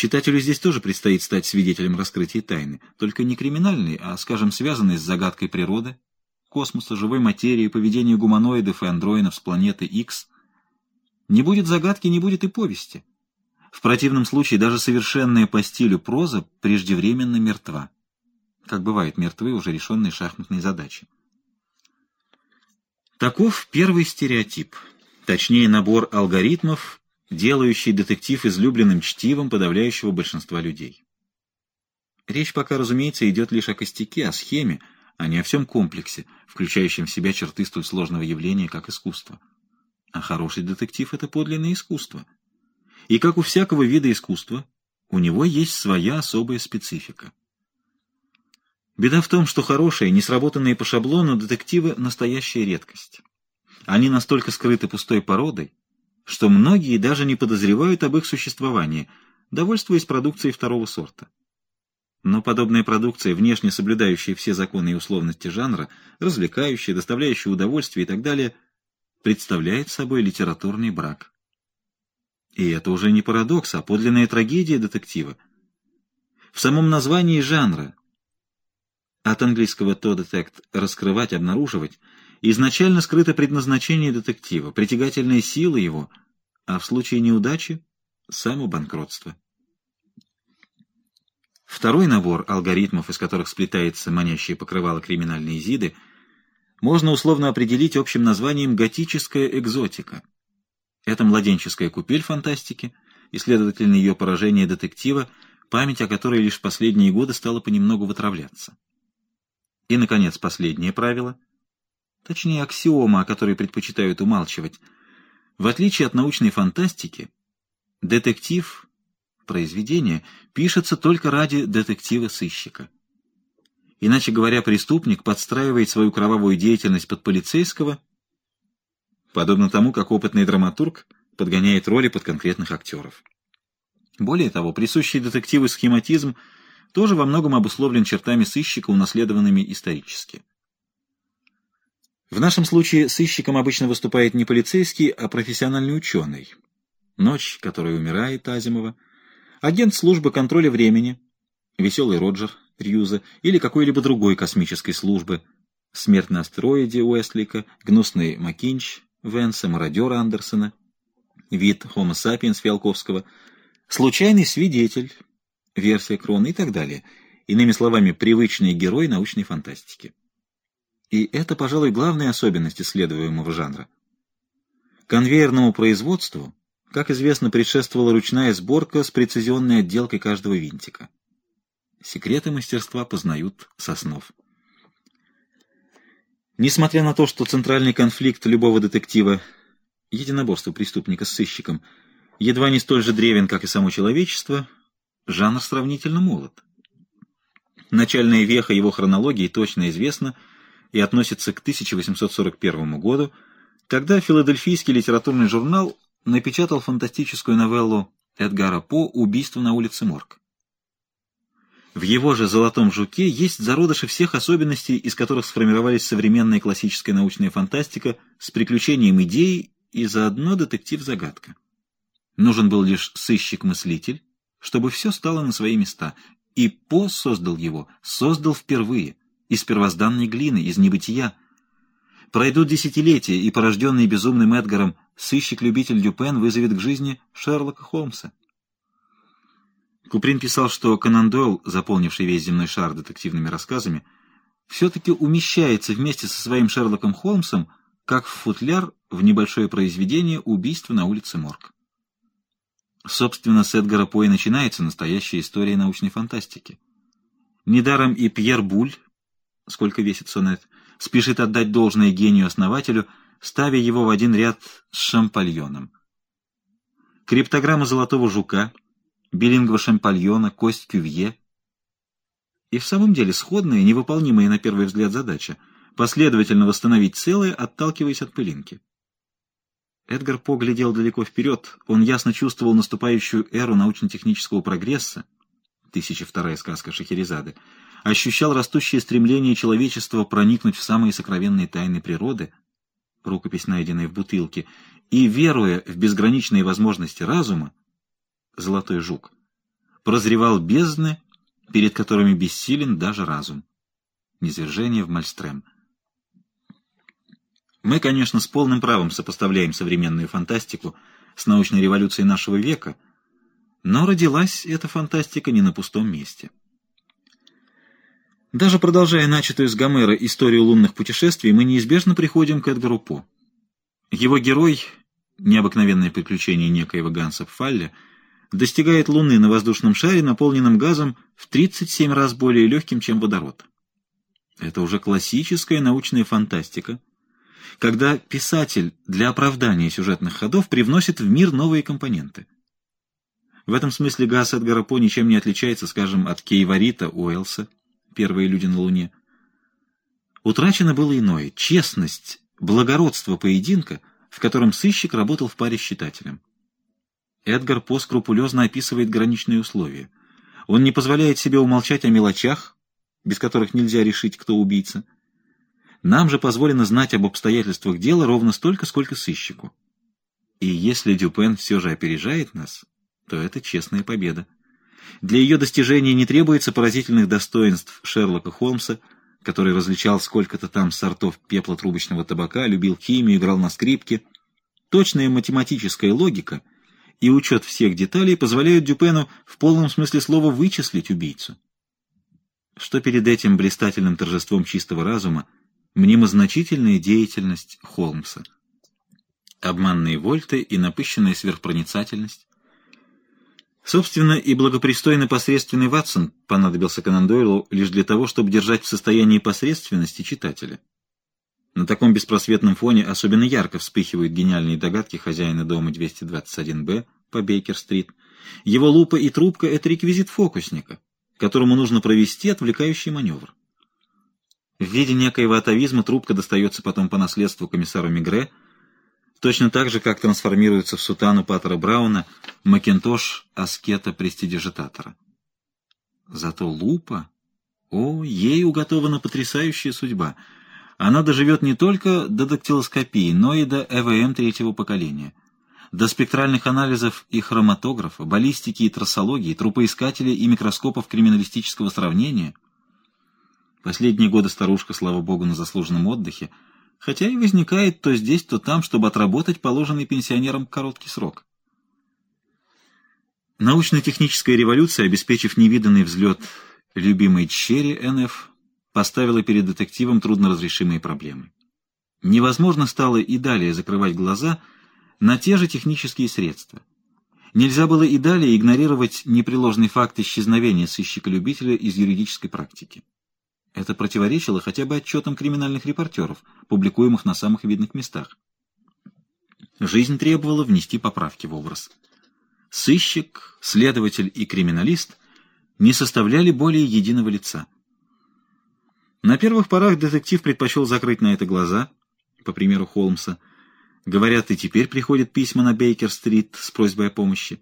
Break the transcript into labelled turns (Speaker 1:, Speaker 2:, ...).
Speaker 1: Читателю здесь тоже предстоит стать свидетелем раскрытия тайны, только не криминальной, а, скажем, связанной с загадкой природы, космоса, живой материи, поведения гуманоидов и андроидов с планеты X. Не будет загадки, не будет и повести. В противном случае даже совершенная по стилю проза преждевременно мертва. Как бывает мертвы уже решенные шахматные задачи. Таков первый стереотип, точнее набор алгоритмов, делающий детектив излюбленным чтивом подавляющего большинства людей. Речь пока, разумеется, идет лишь о костяке, о схеме, а не о всем комплексе, включающем в себя черты столь сложного явления, как искусство. А хороший детектив — это подлинное искусство — и как у всякого вида искусства, у него есть своя особая специфика. Беда в том, что хорошие, не сработанные по шаблону детективы – настоящая редкость. Они настолько скрыты пустой породой, что многие даже не подозревают об их существовании, довольствуясь продукцией второго сорта. Но подобная продукция, внешне соблюдающая все законы и условности жанра, развлекающая, доставляющая удовольствие и так далее, представляет собой литературный брак. И это уже не парадокс, а подлинная трагедия детектива. В самом названии жанра, от английского to detect — раскрывать, обнаруживать, изначально скрыто предназначение детектива, притягательная сила его, а в случае неудачи — само банкротство. Второй набор алгоритмов, из которых сплетается манящее покрывало криминальной изиды, можно условно определить общим названием «готическая экзотика». Это младенческая купель фантастики, и, следовательно, ее поражение детектива, память о которой лишь последние годы стала понемногу вытравляться. И, наконец, последнее правило, точнее, аксиома, о которой предпочитают умалчивать. В отличие от научной фантастики, детектив, произведение, пишется только ради детектива-сыщика. Иначе говоря, преступник подстраивает свою кровавую деятельность под полицейского подобно тому, как опытный драматург подгоняет роли под конкретных актеров. Более того, присущий детективу схематизм тоже во многом обусловлен чертами сыщика, унаследованными исторически. В нашем случае сыщиком обычно выступает не полицейский, а профессиональный ученый. Ночь, которая умирает Азимова, агент службы контроля времени, веселый Роджер Рьюза или какой-либо другой космической службы, смерть на астероиде Уэстлика, гнусный Макинч, Венса, мародера Андерсона, вид Homo sapiens Фиалковского, случайный свидетель, версия Крона и так далее. Иными словами, привычный герой научной фантастики. И это, пожалуй, главная особенность исследуемого жанра. Конвейерному производству, как известно, предшествовала ручная сборка с прецизионной отделкой каждого винтика. Секреты мастерства познают соснов. Несмотря на то, что центральный конфликт любого детектива — единоборство преступника с сыщиком — едва не столь же древен, как и само человечество, жанр сравнительно молод. Начальная веха его хронологии точно известна и относится к 1841 году, когда филадельфийский литературный журнал напечатал фантастическую новеллу Эдгара По «Убийство на улице Морг». В его же «Золотом жуке» есть зародыши всех особенностей, из которых сформировались современная классическая научная фантастика с приключением идей и заодно детектив-загадка. Нужен был лишь сыщик-мыслитель, чтобы все стало на свои места, и По создал его, создал впервые, из первозданной глины, из небытия. Пройдут десятилетия, и порожденный безумным Эдгаром сыщик-любитель Дюпен вызовет к жизни Шерлока Холмса. Куприн писал, что Конан Дойл, заполнивший весь земной шар детективными рассказами, все-таки умещается вместе со своим Шерлоком Холмсом, как в футляр в небольшое произведение «Убийство на улице Морг». Собственно, с Эдгара По и начинается настоящая история научной фантастики. Недаром и Пьер Буль, сколько весит сонет, спешит отдать должное гению-основателю, ставя его в один ряд с Шампальоном. Криптограмма «Золотого жука» Белингва Шампальона, кость Кювье. И в самом деле сходная, невыполнимая на первый взгляд задача — последовательно восстановить целое, отталкиваясь от пылинки. Эдгар По глядел далеко вперед, он ясно чувствовал наступающую эру научно-технического прогресса, 1002 сказка Шахерезады, ощущал растущее стремление человечества проникнуть в самые сокровенные тайны природы, рукопись, найденная в бутылке, и, веруя в безграничные возможности разума, Золотой жук, прозревал бездны, перед которыми бессилен даже разум. Низвержение в Мальстрем. Мы, конечно, с полным правом сопоставляем современную фантастику с научной революцией нашего века, но родилась эта фантастика не на пустом месте. Даже продолжая начатую с Гомера историю лунных путешествий, мы неизбежно приходим к Эдгару По. Его герой, необыкновенное приключение некоего Ганса Пфалля, достигает Луны на воздушном шаре, наполненном газом в 37 раз более легким, чем водород. Это уже классическая научная фантастика, когда писатель для оправдания сюжетных ходов привносит в мир новые компоненты. В этом смысле газ Эдгара По ничем не отличается, скажем, от Кейварита Уэллса, первые люди на Луне. Утрачено было иное — честность, благородство поединка, в котором сыщик работал в паре с читателем. Эдгар По скрупулезно описывает граничные условия. Он не позволяет себе умолчать о мелочах, без которых нельзя решить, кто убийца. Нам же позволено знать об обстоятельствах дела ровно столько, сколько сыщику. И если Дюпен все же опережает нас, то это честная победа. Для ее достижения не требуется поразительных достоинств Шерлока Холмса, который различал сколько-то там сортов пепла трубочного табака, любил химию, играл на скрипке. Точная математическая логика и учет всех деталей позволяют Дюпену в полном смысле слова вычислить убийцу. Что перед этим блистательным торжеством чистого разума мнимо-значительная деятельность Холмса. Обманные вольты и напыщенная сверхпроницательность, Собственно, и благопристойно посредственный Ватсон понадобился Конан Дойлу лишь для того, чтобы держать в состоянии посредственности читателя. На таком беспросветном фоне особенно ярко вспыхивают гениальные догадки хозяина дома 221-Б по Бейкер-стрит. Его лупа и трубка — это реквизит фокусника, которому нужно провести отвлекающий маневр. В виде некоего атовизма трубка достается потом по наследству комиссару Мигре — Точно так же, как трансформируется в сутану Паттера Брауна Макинтош аскета-престидижитатора. Зато Лупа... О, ей уготована потрясающая судьба. Она доживет не только до дактилоскопии, но и до ЭВМ третьего поколения. До спектральных анализов и хроматографа, баллистики и трассологии, трупоискателей и микроскопов криминалистического сравнения. Последние годы старушка, слава богу, на заслуженном отдыхе, хотя и возникает то здесь, то там, чтобы отработать положенный пенсионерам короткий срок. Научно-техническая революция, обеспечив невиданный взлет любимой черри НФ, поставила перед детективом трудноразрешимые проблемы. Невозможно стало и далее закрывать глаза на те же технические средства. Нельзя было и далее игнорировать непреложный факт исчезновения сыщика-любителя из юридической практики. Это противоречило хотя бы отчетам криминальных репортеров, публикуемых на самых видных местах. Жизнь требовала внести поправки в образ. Сыщик, следователь и криминалист не составляли более единого лица. На первых порах детектив предпочел закрыть на это глаза, по примеру Холмса. Говорят, и теперь приходят письма на Бейкер-стрит с просьбой о помощи.